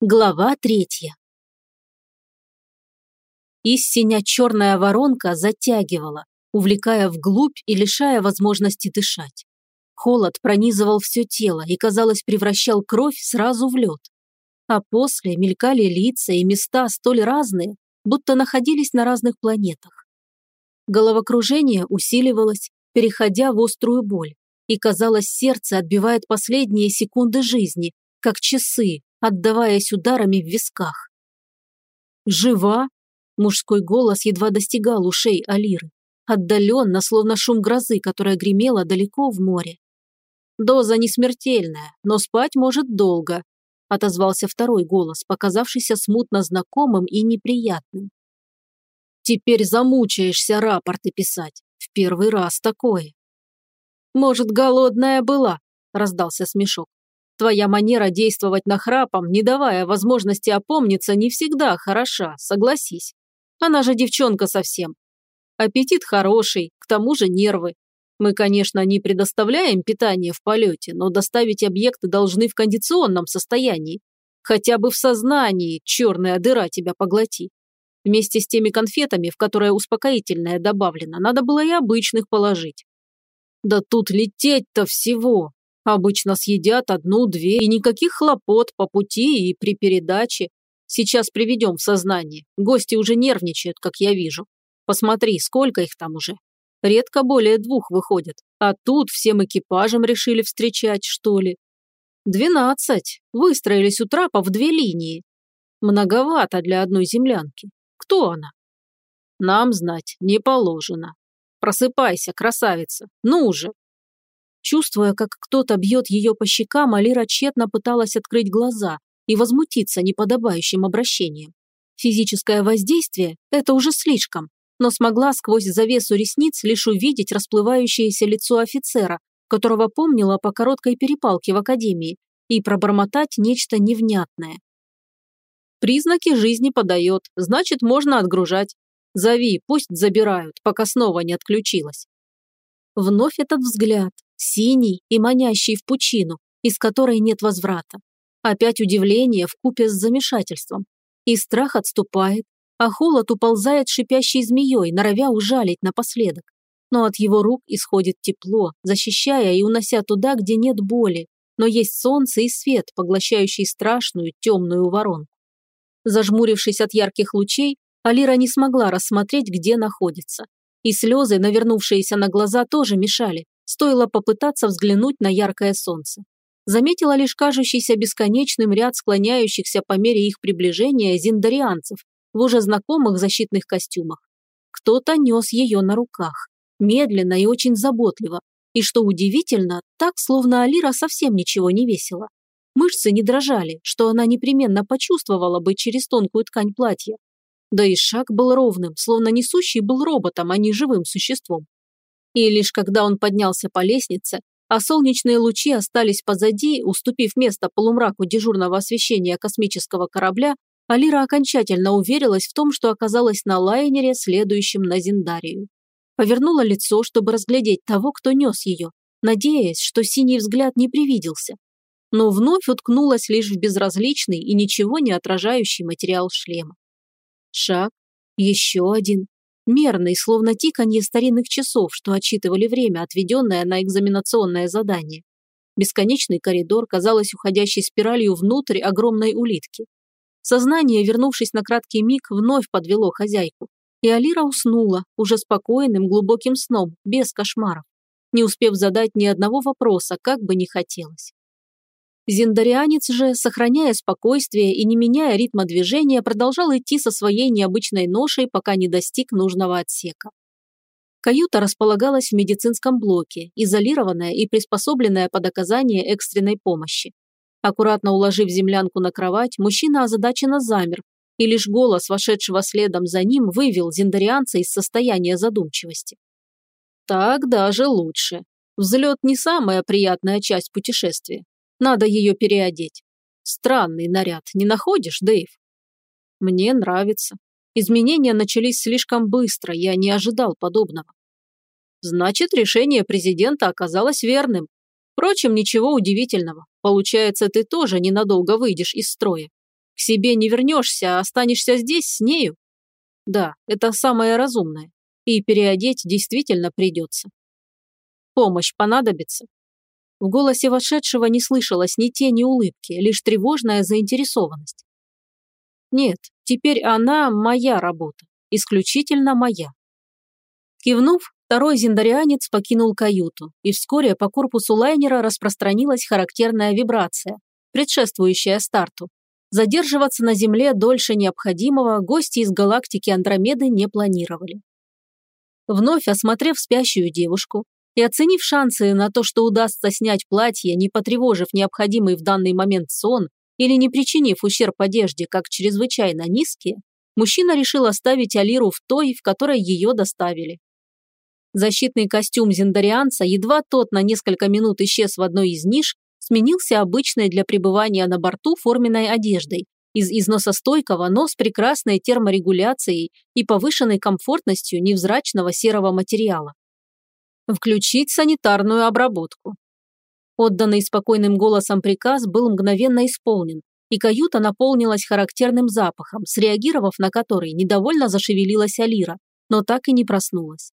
Глава третья. Истиня черная воронка затягивала, увлекая вглубь и лишая возможности дышать. Холод пронизывал все тело и, казалось, превращал кровь сразу в лед. А после мелькали лица и места столь разные, будто находились на разных планетах. Головокружение усиливалось, переходя в острую боль, и, казалось, сердце отбивает последние секунды жизни, как часы, отдаваясь ударами в висках. «Жива?» – мужской голос едва достигал ушей Алиры, отдаленно, словно шум грозы, которая гремела далеко в море. «Доза не смертельная, но спать может долго», – отозвался второй голос, показавшийся смутно знакомым и неприятным. «Теперь замучаешься рапорты писать. В первый раз такое». «Может, голодная была?» – раздался смешок. Твоя манера действовать нахрапом, не давая возможности опомниться, не всегда хороша, согласись. Она же девчонка совсем. Аппетит хороший, к тому же нервы. Мы, конечно, не предоставляем питание в полете, но доставить объекты должны в кондиционном состоянии. Хотя бы в сознании черная дыра тебя поглоти. Вместе с теми конфетами, в которые успокоительное добавлено, надо было и обычных положить. Да тут лететь-то всего. Обычно съедят одну-две, и никаких хлопот по пути и при передаче. Сейчас приведем в сознание. Гости уже нервничают, как я вижу. Посмотри, сколько их там уже. Редко более двух выходят. А тут всем экипажем решили встречать, что ли. Двенадцать. Выстроились у трапа в две линии. Многовато для одной землянки. Кто она? Нам знать не положено. Просыпайся, красавица. Ну же, Чувствуя, как кто-то бьет ее по щекам, Алира тщетно пыталась открыть глаза и возмутиться неподобающим обращением. Физическое воздействие – это уже слишком, но смогла сквозь завесу ресниц лишь увидеть расплывающееся лицо офицера, которого помнила по короткой перепалке в академии, и пробормотать нечто невнятное. «Признаки жизни подает, значит, можно отгружать. Зови, пусть забирают, пока снова не отключилась». Вновь этот взгляд, синий и манящий в пучину, из которой нет возврата. Опять удивление в купе с замешательством. И страх отступает, а холод уползает шипящей змеей, норовя ужалить напоследок. Но от его рук исходит тепло, защищая и унося туда, где нет боли, но есть солнце и свет, поглощающий страшную темную воронку. Зажмурившись от ярких лучей, Алира не смогла рассмотреть, где находится. И слезы, навернувшиеся на глаза, тоже мешали, стоило попытаться взглянуть на яркое солнце. Заметила лишь кажущийся бесконечным ряд склоняющихся по мере их приближения зиндарианцев в уже знакомых защитных костюмах. Кто-то нес ее на руках, медленно и очень заботливо, и, что удивительно, так, словно Алира совсем ничего не весила. Мышцы не дрожали, что она непременно почувствовала бы через тонкую ткань платья. Да и шаг был ровным, словно несущий был роботом, а не живым существом. И лишь когда он поднялся по лестнице, а солнечные лучи остались позади, уступив место полумраку дежурного освещения космического корабля, Алира окончательно уверилась в том, что оказалась на лайнере, следующем на Зиндарию. Повернула лицо, чтобы разглядеть того, кто нес ее, надеясь, что синий взгляд не привиделся. Но вновь уткнулась лишь в безразличный и ничего не отражающий материал шлема. Шаг, еще один, мерный, словно тиканье старинных часов, что отчитывали время, отведенное на экзаменационное задание. Бесконечный коридор, казалось уходящий спиралью внутрь огромной улитки. Сознание, вернувшись на краткий миг, вновь подвело хозяйку. И Алира уснула, уже спокойным, глубоким сном, без кошмаров, не успев задать ни одного вопроса, как бы ни хотелось. Зиндарианец же, сохраняя спокойствие и не меняя ритма движения, продолжал идти со своей необычной ношей, пока не достиг нужного отсека. Каюта располагалась в медицинском блоке, изолированная и приспособленная под оказание экстренной помощи. Аккуратно уложив землянку на кровать, мужчина озадаченно замер, и лишь голос, вошедшего следом за ним, вывел зиндарианца из состояния задумчивости. Так даже лучше. Взлет не самая приятная часть путешествия. Надо ее переодеть. Странный наряд, не находишь, Дэйв? Мне нравится. Изменения начались слишком быстро, я не ожидал подобного. Значит, решение президента оказалось верным. Впрочем, ничего удивительного. Получается, ты тоже ненадолго выйдешь из строя. К себе не вернешься, а останешься здесь с нею? Да, это самое разумное. И переодеть действительно придется. Помощь понадобится? В голосе вошедшего не слышалось ни тени улыбки, лишь тревожная заинтересованность. Нет, теперь она моя работа, исключительно моя. Кивнув, второй зендарианец покинул каюту, и вскоре по корпусу лайнера распространилась характерная вибрация, предшествующая старту. Задерживаться на Земле дольше необходимого гости из галактики Андромеды не планировали. Вновь осмотрев спящую девушку и оценив шансы на то, что удастся снять платье, не потревожив необходимый в данный момент сон или не причинив ущерб одежде как чрезвычайно низкие, мужчина решил оставить Алиру в той, в которой ее доставили. Защитный костюм зендарианца, едва тот на несколько минут исчез в одной из ниш, сменился обычной для пребывания на борту форменной одеждой из износостойкого, но с прекрасной терморегуляцией и повышенной комфортностью невзрачного серого материала. Включить санитарную обработку. Отданный спокойным голосом приказ был мгновенно исполнен, и каюта наполнилась характерным запахом, среагировав на который недовольно зашевелилась Алира, но так и не проснулась.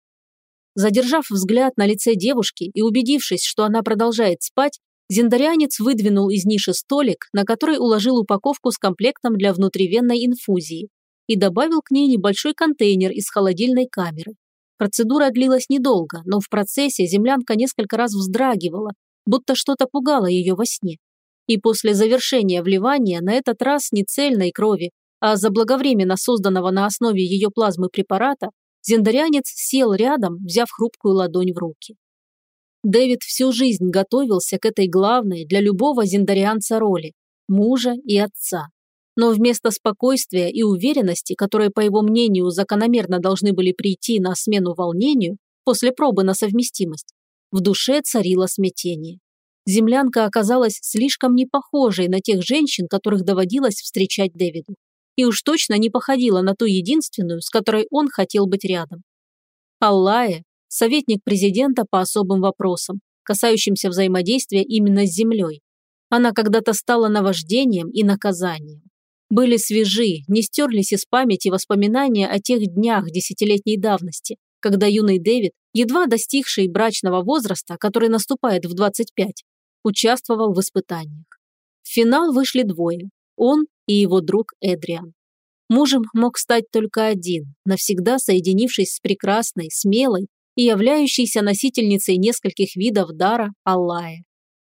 Задержав взгляд на лице девушки и убедившись, что она продолжает спать, Зендарианец выдвинул из ниши столик, на который уложил упаковку с комплектом для внутривенной инфузии и добавил к ней небольшой контейнер из холодильной камеры. Процедура длилась недолго, но в процессе землянка несколько раз вздрагивала, будто что-то пугало ее во сне. И после завершения вливания на этот раз не цельной крови, а заблаговременно созданного на основе ее плазмы препарата, зендарянец сел рядом, взяв хрупкую ладонь в руки. Дэвид всю жизнь готовился к этой главной для любого зендарианца роли – мужа и отца. Но вместо спокойствия и уверенности, которые, по его мнению, закономерно должны были прийти на смену волнению после пробы на совместимость, в душе царило смятение. Землянка оказалась слишком не похожей на тех женщин, которых доводилось встречать Дэвиду. И уж точно не походила на ту единственную, с которой он хотел быть рядом. Аллая советник президента по особым вопросам, касающимся взаимодействия именно с Землей. Она когда-то стала наваждением и наказанием. Были свежи, не стерлись из памяти воспоминания о тех днях десятилетней давности, когда юный Дэвид, едва достигший брачного возраста, который наступает в 25, участвовал в испытаниях. В финал вышли двое – он и его друг Эдриан. Мужем мог стать только один, навсегда соединившись с прекрасной, смелой и являющейся носительницей нескольких видов дара Аллая.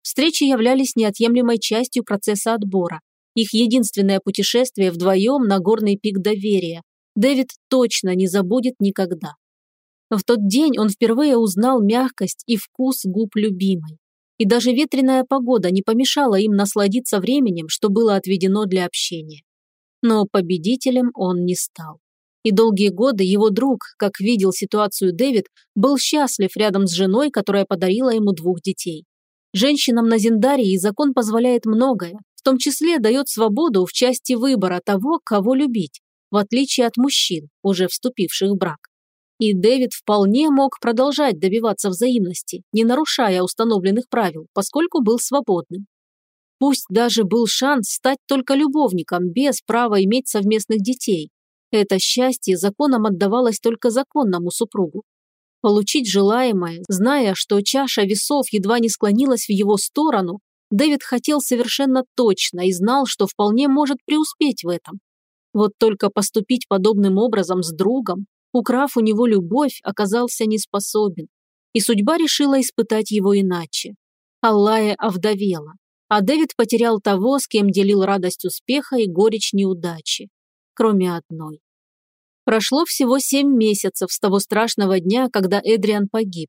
Встречи являлись неотъемлемой частью процесса отбора. Их единственное путешествие вдвоем на горный пик доверия Дэвид точно не забудет никогда. В тот день он впервые узнал мягкость и вкус губ любимой. И даже ветреная погода не помешала им насладиться временем, что было отведено для общения. Но победителем он не стал. И долгие годы его друг, как видел ситуацию Дэвид, был счастлив рядом с женой, которая подарила ему двух детей. Женщинам на Зендарии закон позволяет многое, том числе дает свободу в части выбора того, кого любить, в отличие от мужчин, уже вступивших в брак. И Дэвид вполне мог продолжать добиваться взаимности, не нарушая установленных правил, поскольку был свободным. Пусть даже был шанс стать только любовником без права иметь совместных детей, это счастье законом отдавалось только законному супругу. Получить желаемое, зная, что чаша весов едва не склонилась в его сторону, Дэвид хотел совершенно точно и знал, что вполне может преуспеть в этом. Вот только поступить подобным образом с другом, украв у него любовь, оказался не способен. И судьба решила испытать его иначе. Аллая овдовела, а Дэвид потерял того, с кем делил радость успеха и горечь неудачи кроме одной. Прошло всего семь месяцев с того страшного дня, когда Эдриан погиб,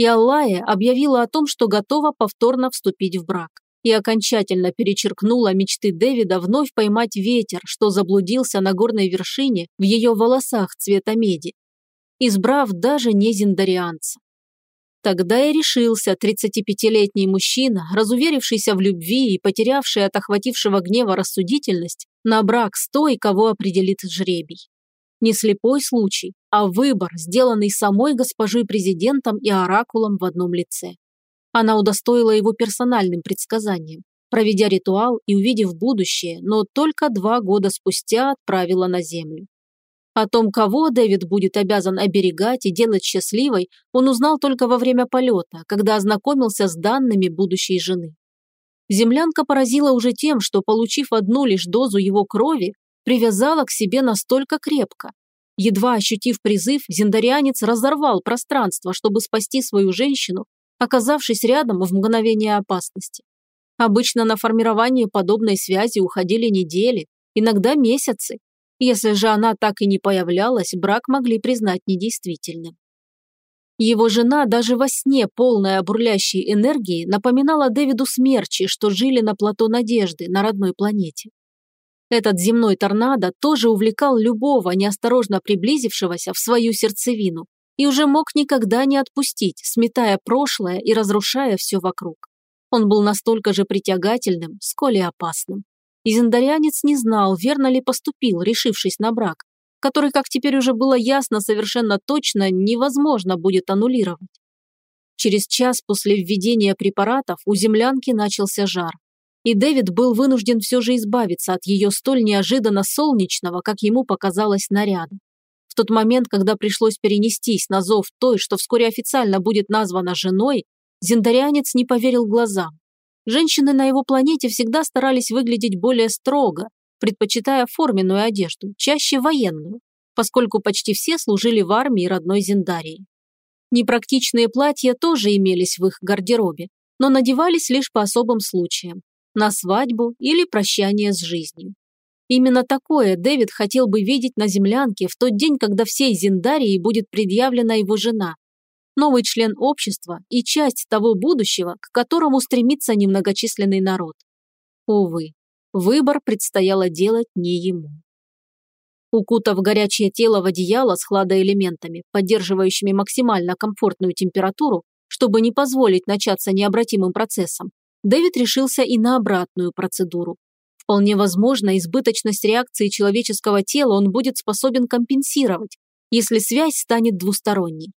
и Аллая объявила о том, что готова повторно вступить в брак, и окончательно перечеркнула мечты Дэвида вновь поймать ветер, что заблудился на горной вершине в ее волосах цвета меди, избрав даже не зиндарианца. Тогда и решился 35-летний мужчина, разуверившийся в любви и потерявший от охватившего гнева рассудительность, на брак с той, кого определит жребий. Не слепой случай, а выбор, сделанный самой госпожой президентом и оракулом в одном лице. Она удостоила его персональным предсказанием. проведя ритуал и увидев будущее, но только два года спустя отправила на Землю. О том, кого Дэвид будет обязан оберегать и делать счастливой, он узнал только во время полета, когда ознакомился с данными будущей жены. Землянка поразила уже тем, что, получив одну лишь дозу его крови, привязала к себе настолько крепко. Едва ощутив призыв, зендарианец разорвал пространство, чтобы спасти свою женщину, оказавшись рядом в мгновение опасности. Обычно на формирование подобной связи уходили недели, иногда месяцы. Если же она так и не появлялась, брак могли признать недействительным. Его жена даже во сне, полная бурлящей энергии, напоминала Дэвиду смерчи, что жили на плато Надежды, на родной планете. Этот земной торнадо тоже увлекал любого, неосторожно приблизившегося в свою сердцевину, и уже мог никогда не отпустить, сметая прошлое и разрушая все вокруг. Он был настолько же притягательным, сколь и опасным. И зендарянец не знал, верно ли поступил, решившись на брак, который, как теперь уже было ясно совершенно точно, невозможно будет аннулировать. Через час после введения препаратов у землянки начался жар. И Дэвид был вынужден все же избавиться от ее столь неожиданно солнечного, как ему показалось, наряда. В тот момент, когда пришлось перенестись на зов той, что вскоре официально будет названа женой, зендарянец не поверил глазам. Женщины на его планете всегда старались выглядеть более строго, предпочитая форменную одежду, чаще военную, поскольку почти все служили в армии родной Зендарии. Непрактичные платья тоже имелись в их гардеробе, но надевались лишь по особым случаям, на свадьбу или прощание с жизнью. Именно такое Дэвид хотел бы видеть на землянке в тот день, когда всей Зендарии будет предъявлена его жена, новый член общества и часть того будущего, к которому стремится немногочисленный народ. Увы, Выбор предстояло делать не ему. Укутав горячее тело в одеяло с хладоэлементами, поддерживающими максимально комфортную температуру, чтобы не позволить начаться необратимым процессом, Дэвид решился и на обратную процедуру. Вполне возможно, избыточность реакции человеческого тела он будет способен компенсировать, если связь станет двусторонней.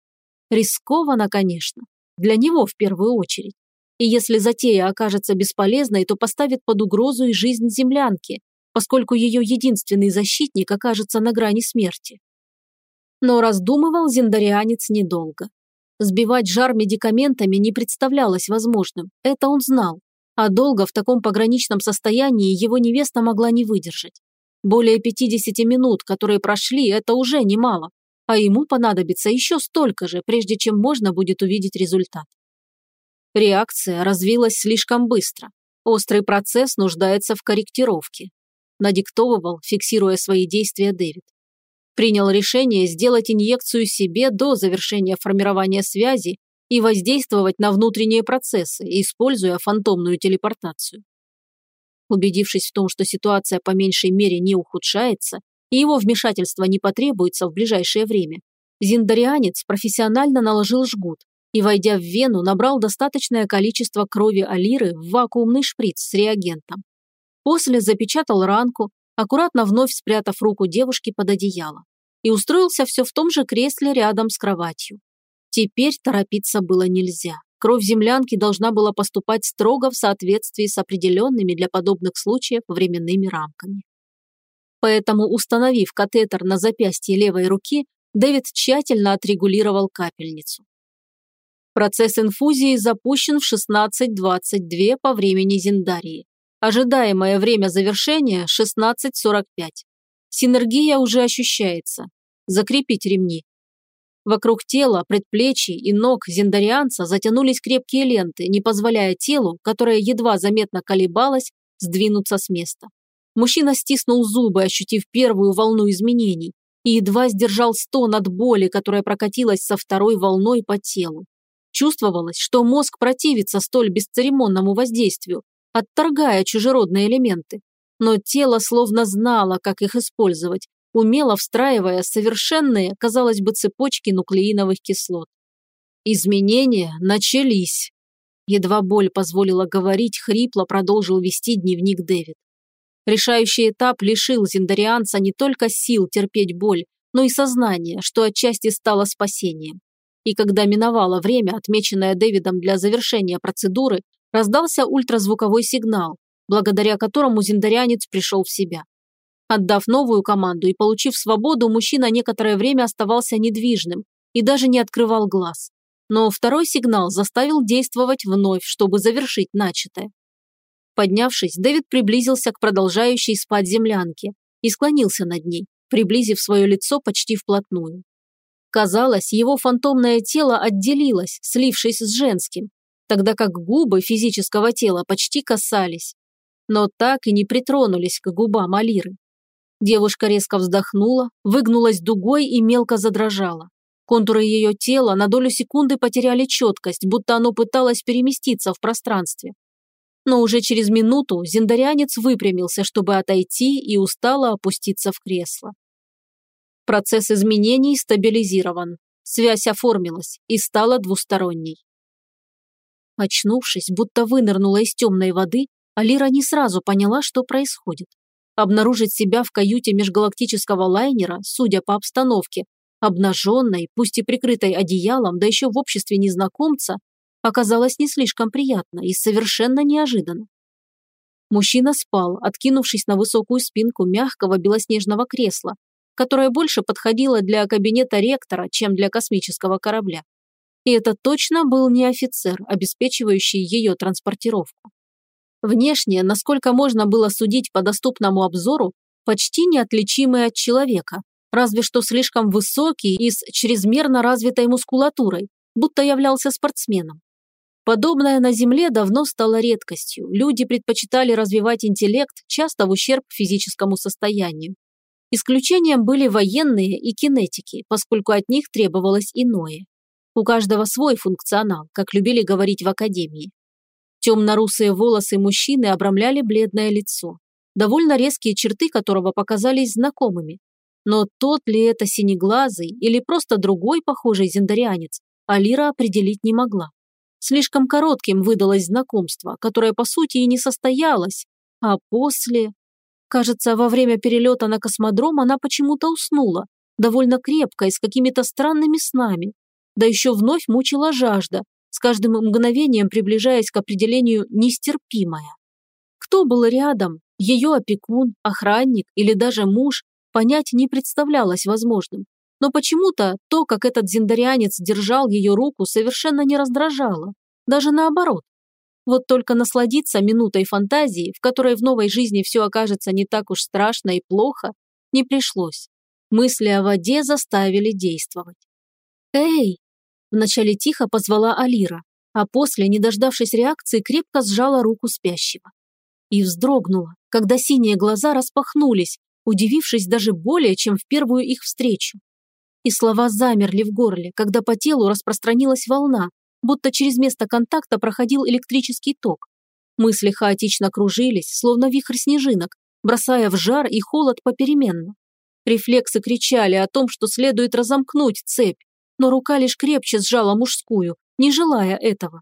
Рискованно, конечно. Для него в первую очередь и если затея окажется бесполезной, то поставит под угрозу и жизнь землянки, поскольку ее единственный защитник окажется на грани смерти. Но раздумывал зендарианец недолго. Сбивать жар медикаментами не представлялось возможным, это он знал, а долго в таком пограничном состоянии его невеста могла не выдержать. Более 50 минут, которые прошли, это уже немало, а ему понадобится еще столько же, прежде чем можно будет увидеть результат. Реакция развилась слишком быстро. Острый процесс нуждается в корректировке. Надиктовывал, фиксируя свои действия Дэвид. Принял решение сделать инъекцию себе до завершения формирования связи и воздействовать на внутренние процессы, используя фантомную телепортацию. Убедившись в том, что ситуация по меньшей мере не ухудшается и его вмешательство не потребуется в ближайшее время, зиндарианец профессионально наложил жгут, и, войдя в вену, набрал достаточное количество крови Алиры в вакуумный шприц с реагентом. После запечатал ранку, аккуратно вновь спрятав руку девушки под одеяло, и устроился все в том же кресле рядом с кроватью. Теперь торопиться было нельзя. Кровь землянки должна была поступать строго в соответствии с определенными для подобных случаев временными рамками. Поэтому, установив катетер на запястье левой руки, Дэвид тщательно отрегулировал капельницу. Процесс инфузии запущен в 16.22 по времени Зиндарии. Ожидаемое время завершения – 16.45. Синергия уже ощущается. Закрепить ремни. Вокруг тела, предплечий и ног зиндарианца затянулись крепкие ленты, не позволяя телу, которое едва заметно колебалось, сдвинуться с места. Мужчина стиснул зубы, ощутив первую волну изменений, и едва сдержал стон от боли, которая прокатилась со второй волной по телу. Чувствовалось, что мозг противится столь бесцеремонному воздействию, отторгая чужеродные элементы. Но тело словно знало, как их использовать, умело встраивая совершенные, казалось бы, цепочки нуклеиновых кислот. Изменения начались. Едва боль позволила говорить, хрипло продолжил вести дневник Дэвид. Решающий этап лишил зендарианца не только сил терпеть боль, но и сознания, что отчасти стало спасением. И когда миновало время, отмеченное Дэвидом для завершения процедуры, раздался ультразвуковой сигнал, благодаря которому зиндарянец пришел в себя. Отдав новую команду и получив свободу, мужчина некоторое время оставался недвижным и даже не открывал глаз. Но второй сигнал заставил действовать вновь, чтобы завершить начатое. Поднявшись, Дэвид приблизился к продолжающей спать землянке и склонился над ней, приблизив свое лицо почти вплотную. Казалось, его фантомное тело отделилось, слившись с женским, тогда как губы физического тела почти касались, но так и не притронулись к губам Алиры. Девушка резко вздохнула, выгнулась дугой и мелко задрожала. Контуры ее тела на долю секунды потеряли четкость, будто оно пыталось переместиться в пространстве. Но уже через минуту зиндарянец выпрямился, чтобы отойти и устало опуститься в кресло. Процесс изменений стабилизирован. Связь оформилась и стала двусторонней. Очнувшись, будто вынырнула из темной воды, Алира не сразу поняла, что происходит. Обнаружить себя в каюте межгалактического лайнера, судя по обстановке, обнаженной, пусть и прикрытой одеялом, да еще в обществе незнакомца, оказалось не слишком приятно и совершенно неожиданно. Мужчина спал, откинувшись на высокую спинку мягкого белоснежного кресла, которое больше подходило для кабинета ректора, чем для космического корабля. И это точно был не офицер, обеспечивающий ее транспортировку. Внешне, насколько можно было судить по доступному обзору, почти неотличимый от человека, разве что слишком высокий и с чрезмерно развитой мускулатурой, будто являлся спортсменом. Подобное на Земле давно стало редкостью. Люди предпочитали развивать интеллект, часто в ущерб физическому состоянию. Исключением были военные и кинетики, поскольку от них требовалось иное. У каждого свой функционал, как любили говорить в академии. Темно-русые волосы мужчины обрамляли бледное лицо, довольно резкие черты которого показались знакомыми. Но тот ли это синеглазый или просто другой похожий зендарианец, Алира определить не могла. Слишком коротким выдалось знакомство, которое по сути и не состоялось, а после... Кажется, во время перелета на космодром она почему-то уснула, довольно крепко и с какими-то странными снами. Да еще вновь мучила жажда, с каждым мгновением приближаясь к определению «нестерпимая». Кто был рядом, ее опекун, охранник или даже муж, понять не представлялось возможным. Но почему-то то, как этот зиндарианец держал ее руку, совершенно не раздражало. Даже наоборот. Вот только насладиться минутой фантазии, в которой в новой жизни все окажется не так уж страшно и плохо, не пришлось. Мысли о воде заставили действовать. «Эй!» Вначале тихо позвала Алира, а после, не дождавшись реакции, крепко сжала руку спящего. И вздрогнула, когда синие глаза распахнулись, удивившись даже более, чем в первую их встречу. И слова замерли в горле, когда по телу распространилась волна, будто через место контакта проходил электрический ток. Мысли хаотично кружились, словно вихрь снежинок, бросая в жар и холод попеременно. Рефлексы кричали о том, что следует разомкнуть цепь, но рука лишь крепче сжала мужскую, не желая этого.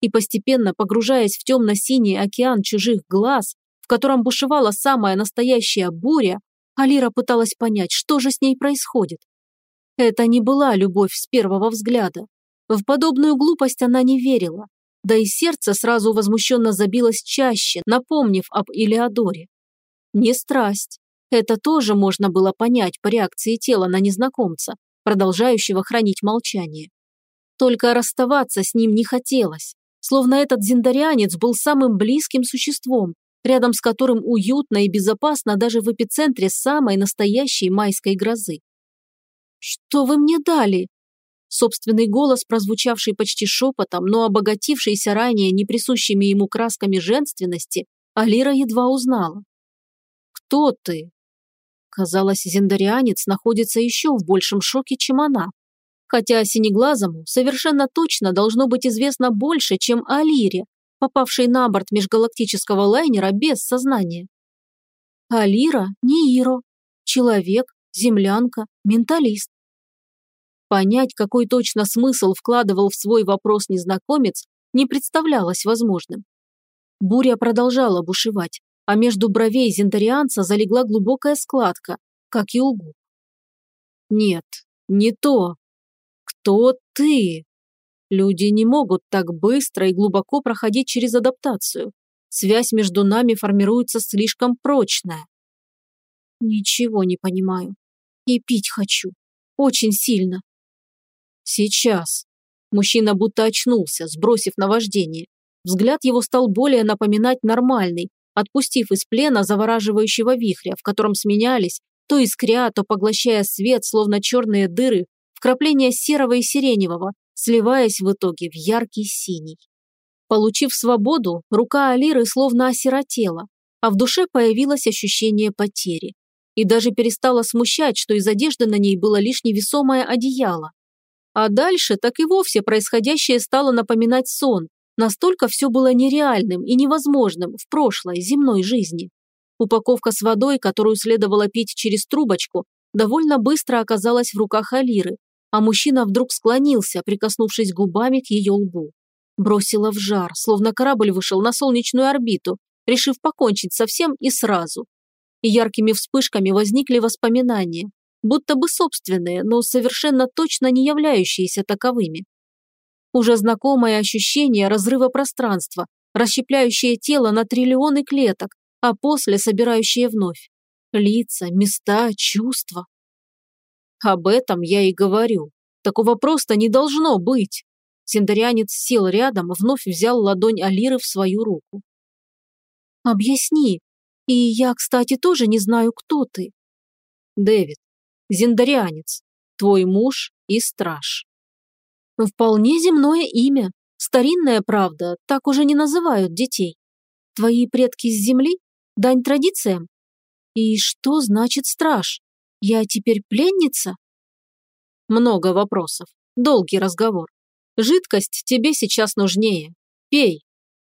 И постепенно, погружаясь в темно-синий океан чужих глаз, в котором бушевала самая настоящая буря, Алира пыталась понять, что же с ней происходит. Это не была любовь с первого взгляда. В подобную глупость она не верила. Да и сердце сразу возмущенно забилось чаще, напомнив об Илеодоре. Не страсть. Это тоже можно было понять по реакции тела на незнакомца, продолжающего хранить молчание. Только расставаться с ним не хотелось, словно этот зиндарианец был самым близким существом, рядом с которым уютно и безопасно даже в эпицентре самой настоящей майской грозы. «Что вы мне дали?» Собственный голос, прозвучавший почти шепотом, но обогатившийся ранее неприсущими ему красками женственности, Алира едва узнала. «Кто ты?» Казалось, зендарианец находится еще в большем шоке, чем она. Хотя синеглазому совершенно точно должно быть известно больше, чем Алире, попавшей на борт межгалактического лайнера без сознания. Алира не Иро. Человек, землянка, менталист. Понять, какой точно смысл вкладывал в свой вопрос незнакомец, не представлялось возможным. Буря продолжала бушевать, а между бровей зентарианца залегла глубокая складка, как и у губ. «Нет, не то. Кто ты?» Люди не могут так быстро и глубоко проходить через адаптацию. Связь между нами формируется слишком прочная. Ничего не понимаю. И пить хочу. Очень сильно. Сейчас. Мужчина будто очнулся, сбросив наваждение. Взгляд его стал более напоминать нормальный, отпустив из плена завораживающего вихря, в котором сменялись, то искря, то поглощая свет, словно черные дыры, вкрапления серого и сиреневого, сливаясь в итоге в яркий синий. Получив свободу, рука Алиры словно осиротела, а в душе появилось ощущение потери. И даже перестало смущать, что из одежды на ней было лишь невесомое одеяло. А дальше так и вовсе происходящее стало напоминать сон, Настолько все было нереальным и невозможным в прошлой земной жизни. Упаковка с водой, которую следовало пить через трубочку, довольно быстро оказалась в руках Алиры, а мужчина вдруг склонился, прикоснувшись губами к ее лбу. Бросила в жар, словно корабль вышел на солнечную орбиту, решив покончить со всем и сразу. И яркими вспышками возникли воспоминания, будто бы собственные, но совершенно точно не являющиеся таковыми. Уже знакомое ощущение разрыва пространства, расщепляющее тело на триллионы клеток, а после собирающее вновь. Лица, места, чувства. Об этом я и говорю. Такого просто не должно быть. Синдарианец сел рядом, вновь взял ладонь Алиры в свою руку. «Объясни. И я, кстати, тоже не знаю, кто ты». «Дэвид, зиндарианец, твой муж и страж». Вполне земное имя. Старинная правда, так уже не называют детей. Твои предки с земли? Дань традициям? И что значит страж? Я теперь пленница? Много вопросов. Долгий разговор. Жидкость тебе сейчас нужнее. Пей.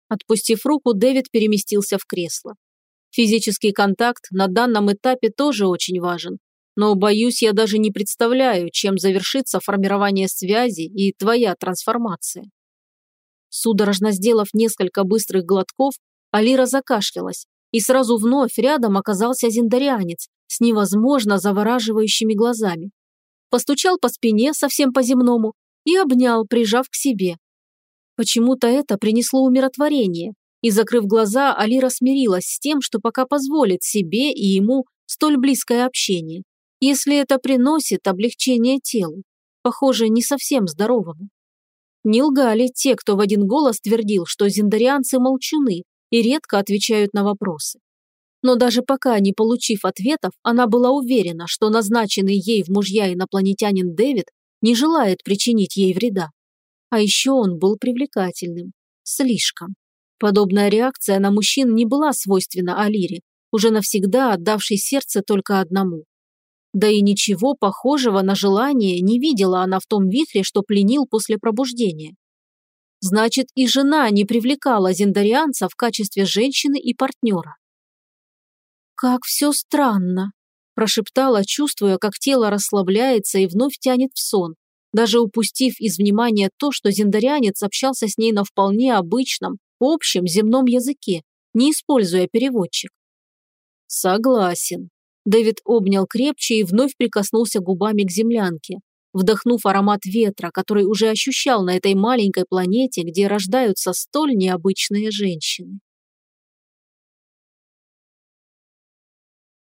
Отпустив руку, Дэвид переместился в кресло. Физический контакт на данном этапе тоже очень важен, но, боюсь, я даже не представляю, чем завершится формирование связи и твоя трансформация. Судорожно сделав несколько быстрых глотков, Алира закашлялась, и сразу вновь рядом оказался зиндарианец с невозможно завораживающими глазами. Постучал по спине совсем по-земному и обнял, прижав к себе. Почему-то это принесло умиротворение, и, закрыв глаза, Алира смирилась с тем, что пока позволит себе и ему столь близкое общение если это приносит облегчение телу, похоже, не совсем здоровому. Не лгали те, кто в один голос твердил, что зиндарианцы молчуны и редко отвечают на вопросы. Но даже пока не получив ответов, она была уверена, что назначенный ей в мужья инопланетянин Дэвид не желает причинить ей вреда. А еще он был привлекательным. Слишком. Подобная реакция на мужчин не была свойственна Алире, уже навсегда отдавшей сердце только одному. Да и ничего похожего на желание не видела она в том вихре, что пленил после пробуждения. Значит, и жена не привлекала зендарианца в качестве женщины и партнера. «Как все странно», – прошептала, чувствуя, как тело расслабляется и вновь тянет в сон, даже упустив из внимания то, что зендарианец общался с ней на вполне обычном, общем земном языке, не используя переводчик. «Согласен», Дэвид обнял крепче и вновь прикоснулся губами к землянке, вдохнув аромат ветра, который уже ощущал на этой маленькой планете, где рождаются столь необычные женщины.